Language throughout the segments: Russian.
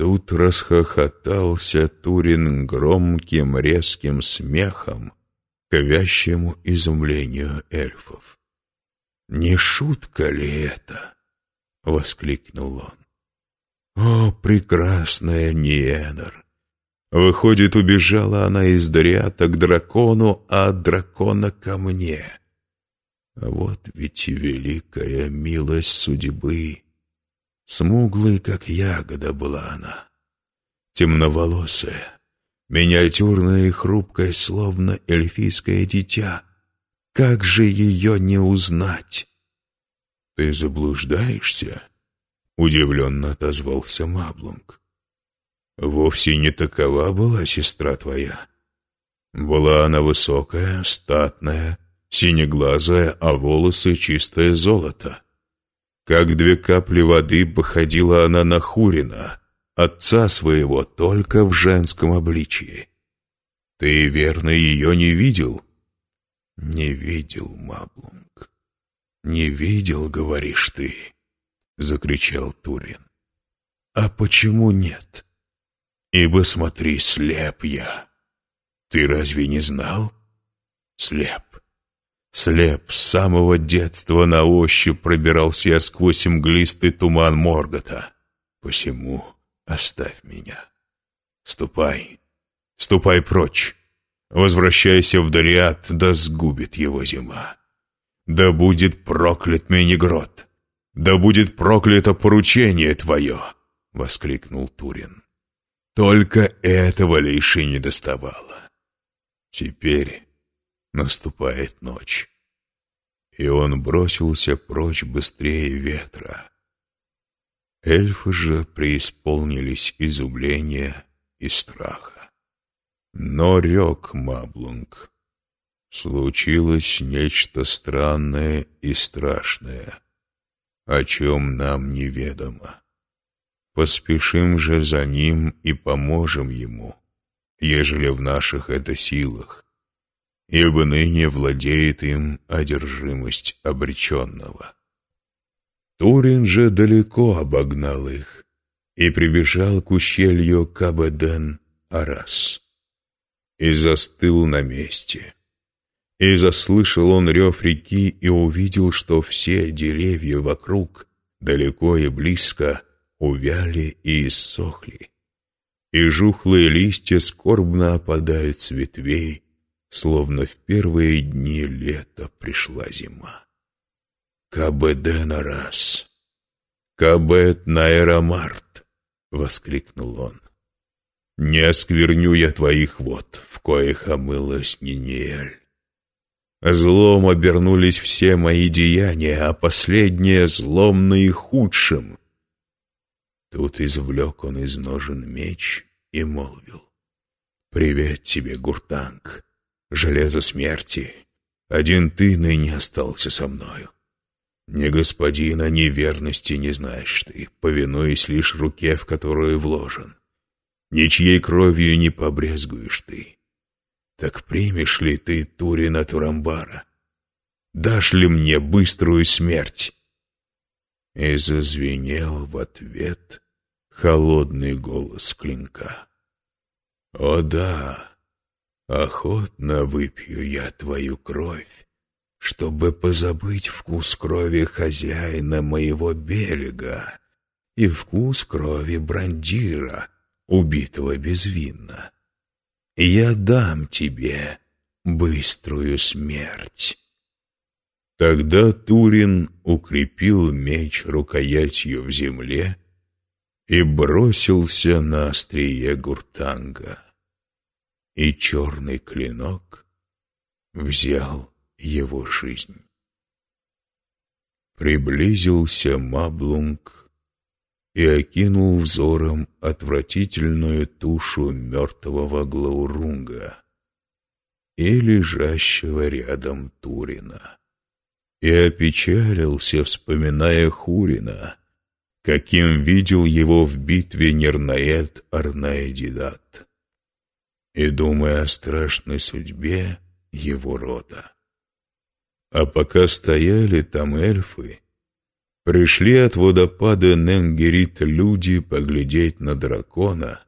Тут расхохотался Турин громким резким смехом, к вящему изумлению эльфов. «Не шутка ли это?» — воскликнул он. «О, прекрасная Ниенор! Выходит, убежала она из Дориата к дракону, а дракона ко мне. Вот ведь и великая милость судьбы!» Смуглой, как ягода, была она. Темноволосая, миниатюрная и хрупкая, словно эльфийское дитя. Как же ее не узнать? «Ты заблуждаешься?» — удивленно отозвался Маблунг. «Вовсе не такова была сестра твоя. Была она высокая, статная, синеглазая, а волосы чистое золото. Как две капли воды походила она на Хурина, отца своего, только в женском обличии. Ты, верно, ее не видел? Не видел, Маблунг. Не видел, говоришь ты, закричал Турин. А почему нет? Ибо смотри, слеп я. Ты разве не знал? Слеп. Слеп, с самого детства на ощупь пробирался я сквозь мглистый туман Моргота. Посему оставь меня. Ступай, ступай прочь. Возвращайся в Дариат, да сгубит его зима. Да будет проклят Менегрот, да будет проклято поручение твое, — воскликнул Турин. Только этого лишь и не доставало. Теперь наступает ночь. И он бросился прочь быстрее ветра. Эльфы же преисполнились изумления и страха. Но рек Маблунг. Случилось нечто странное и страшное, о чем нам неведомо. Поспешим же за ним и поможем ему, ежели в наших это силах ибо ныне владеет им одержимость обреченного. Турин же далеко обогнал их и прибежал к ущелью Кабеден-Арас и застыл на месте. И заслышал он рев реки и увидел, что все деревья вокруг, далеко и близко, увяли и иссохли, и жухлые листья скорбно опадают с ветвей, словно в первые дни лета пришла зима. «Кабеде на раз! Кабет на эромарт!» — воскликнул он. «Не оскверню я твоих вод, в коих омылась Ниниэль. Злом обернулись все мои деяния, а последнее злом наихудшим». Тут извлек он из ножен меч и молвил. «Привет тебе, Гуртанг!» Железо смерти, один ты ныне остался со мною. Ни господина, ни верности не знаешь ты, повинуясь лишь руке, в которую вложен. Ничьей кровью не побрезгуешь ты. Так примешь ли ты Турина Турамбара? Дашь ли мне быструю смерть?» И зазвенел в ответ холодный голос клинка. «О да!» Охотно выпью я твою кровь, чтобы позабыть вкус крови хозяина моего берега и вкус крови брандира, убитого безвинно. Я дам тебе быструю смерть. Тогда Турин укрепил меч рукоятью в земле и бросился на острие гуртанга и черный клинок взял его жизнь. Приблизился Маблунг и окинул взором отвратительную тушу мертвого Глаурунга и лежащего рядом Турина, и опечалился, вспоминая Хурина, каким видел его в битве Нернаэт Арнаэдидат и думая о страшной судьбе его рода. А пока стояли там эльфы, Пришли от водопада Ненгерит люди поглядеть на дракона,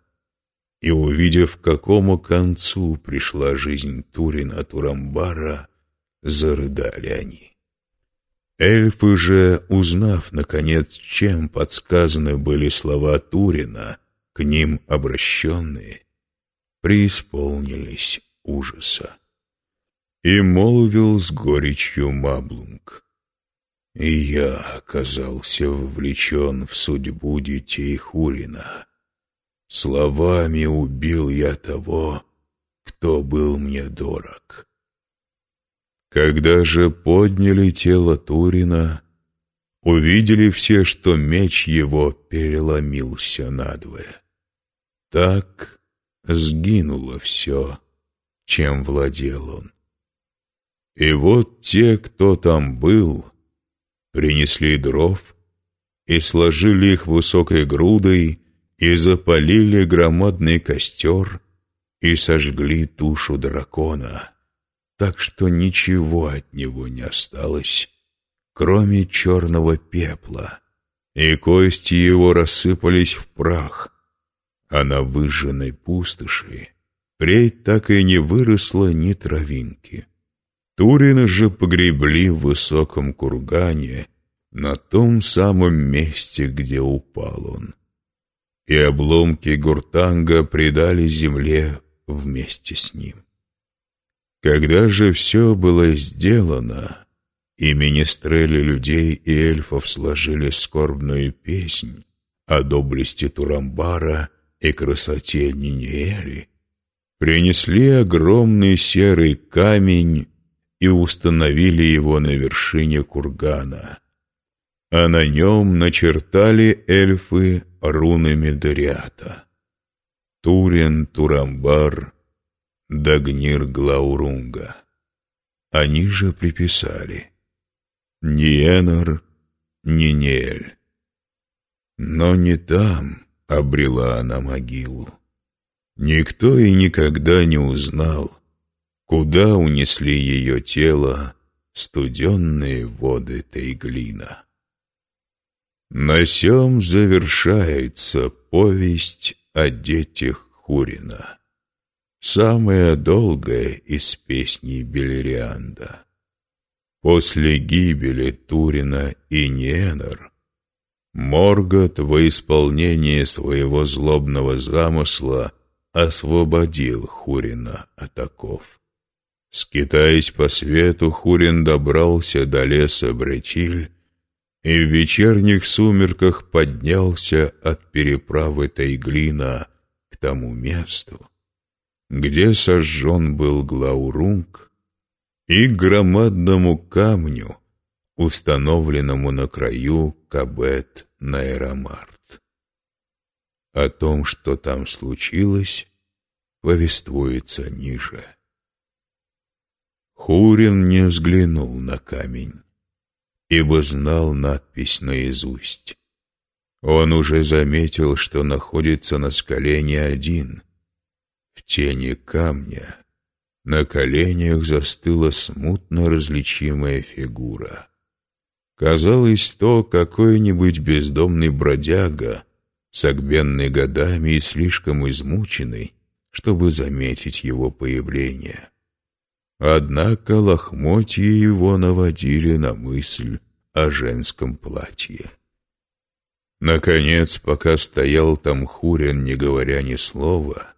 и, увидев, к какому концу пришла жизнь Турина Турамбара, зарыдали они. Эльфы же, узнав, наконец, чем подсказаны были слова Турина, к ним обращенные, преисполнились ужаса. И молвил с горечью Маблунг. И я оказался вовлечен в судьбу детей Хурина. Словами убил я того, кто был мне дорог. Когда же подняли тело Турина, увидели все, что меч его переломился надвое. Так сгинуло все, чем владел он. И вот те, кто там был, принесли дров и сложили их высокой грудой и запалили громадный костер и сожгли тушу дракона, так что ничего от него не осталось, кроме черного пепла, и кости его рассыпались в прах, а на выжженной пустоши впредь так и не выросло ни травинки. Турина же погребли в высоком кургане на том самом месте, где упал он. И обломки гуртанга предали земле вместе с ним. Когда же все было сделано, и министрели людей и эльфов сложили скорбную песнь о доблести Турамбара и красоте Ниниэли, принесли огромный серый камень и установили его на вершине кургана, а на нем начертали эльфы руны Медориата. Турин, Турамбар, Дагнир, Глаурунга. Они же приписали ни Энор, ни Нель. Но не там обрела она могилу. Никто и никогда не узнал, Куда унесли ее тело студенные воды Тейглина? На сём завершается повесть о детях Хурина, самая долгая из песней Белерианда. После гибели Турина и Ненор Моргот во исполнение своего злобного замысла освободил Хурина от оков. Скитаясь по свету, Хурин добрался до леса Бретиль и в вечерних сумерках поднялся от переправы Тайглина к тому месту, где сожжен был Глаурунг, и громадному камню, установленному на краю Кабет Найрамарт. О том, что там случилось, повествуется ниже. Хурин не взглянул на камень, ибо знал надпись наизусть. Он уже заметил, что находится на скале не один. В тени камня на коленях застыла смутно различимая фигура. Казалось, то какой-нибудь бездомный бродяга, согбенный годами и слишком измученный, чтобы заметить его появление. Однако лохмотья его наводили на мысль о женском платье. Наконец, пока стоял там Хурин, не говоря ни слова,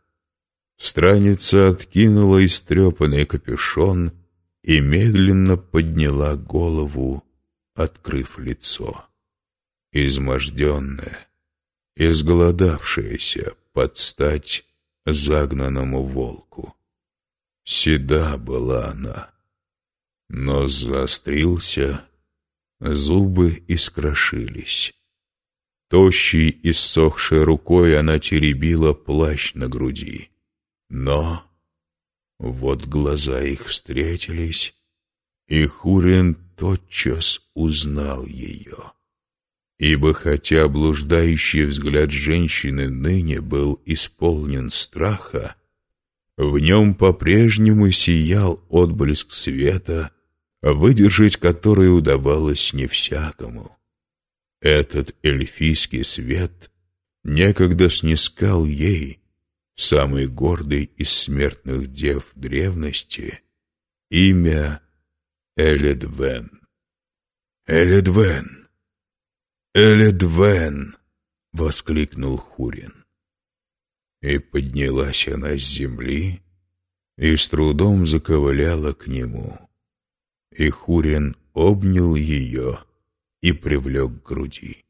страница откинула истрепанный капюшон и медленно подняла голову, открыв лицо. Изможденная, изголодавшаяся под стать загнанному волку. Седа была она. Нос заострился, зубы искрошились. Тощей и ссохшей рукой она теребила плащ на груди. Но вот глаза их встретились, и Хурин тотчас узнал ее. Ибо хотя блуждающий взгляд женщины ныне был исполнен страха, в нем по-прежнему сиял отблеск света, выдержать который удавалось не всякому. Этот эльфийский свет некогда снискал ей, самый гордый из смертных дев древности, имя Эледвен. «Эледвен! Эледвен!» — воскликнул Хурин. И поднялась она с земли и с трудом заковыляла к нему. И Хурин обнял ее и привлек к груди.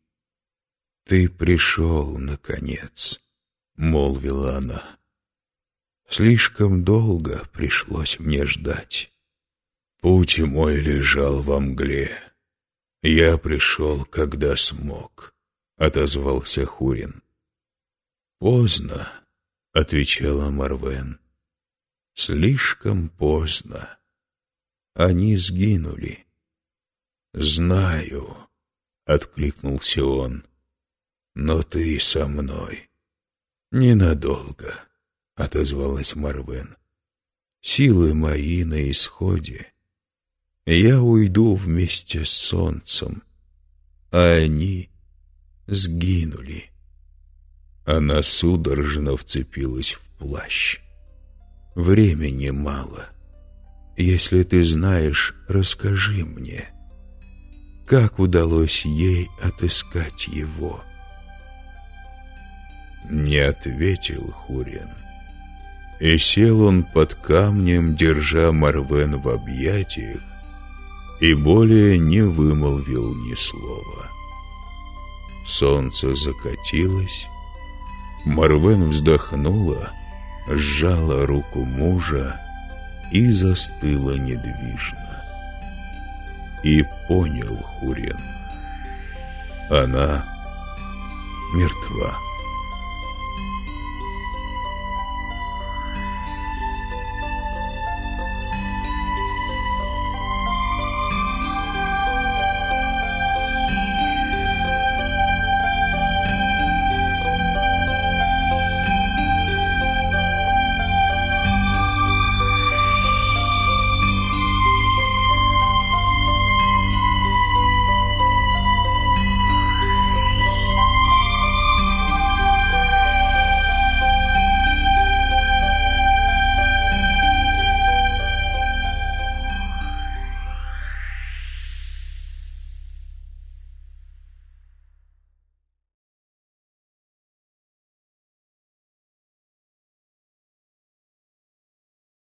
«Ты пришел, наконец», — молвила она. «Слишком долго пришлось мне ждать. Путь мой лежал во мгле. Я пришел, когда смог», — отозвался Хурин. «Поздно», — отвечала Марвен. «Слишком поздно. Они сгинули». «Знаю», — откликнулся он, — «но ты со мной». «Ненадолго», — отозвалась Марвен. «Силы мои на исходе. Я уйду вместе с солнцем, а они сгинули». Она судорожно вцепилась в плащ. «Времени мало. Если ты знаешь, расскажи мне, как удалось ей отыскать его?» Не ответил Хурин. И сел он под камнем, держа Марвен в объятиях, и более не вымолвил ни слова. Солнце закатилось, Марвен вздохнула, сжала руку мужа и застыла недвижно. И понял Хурин. Она мертва.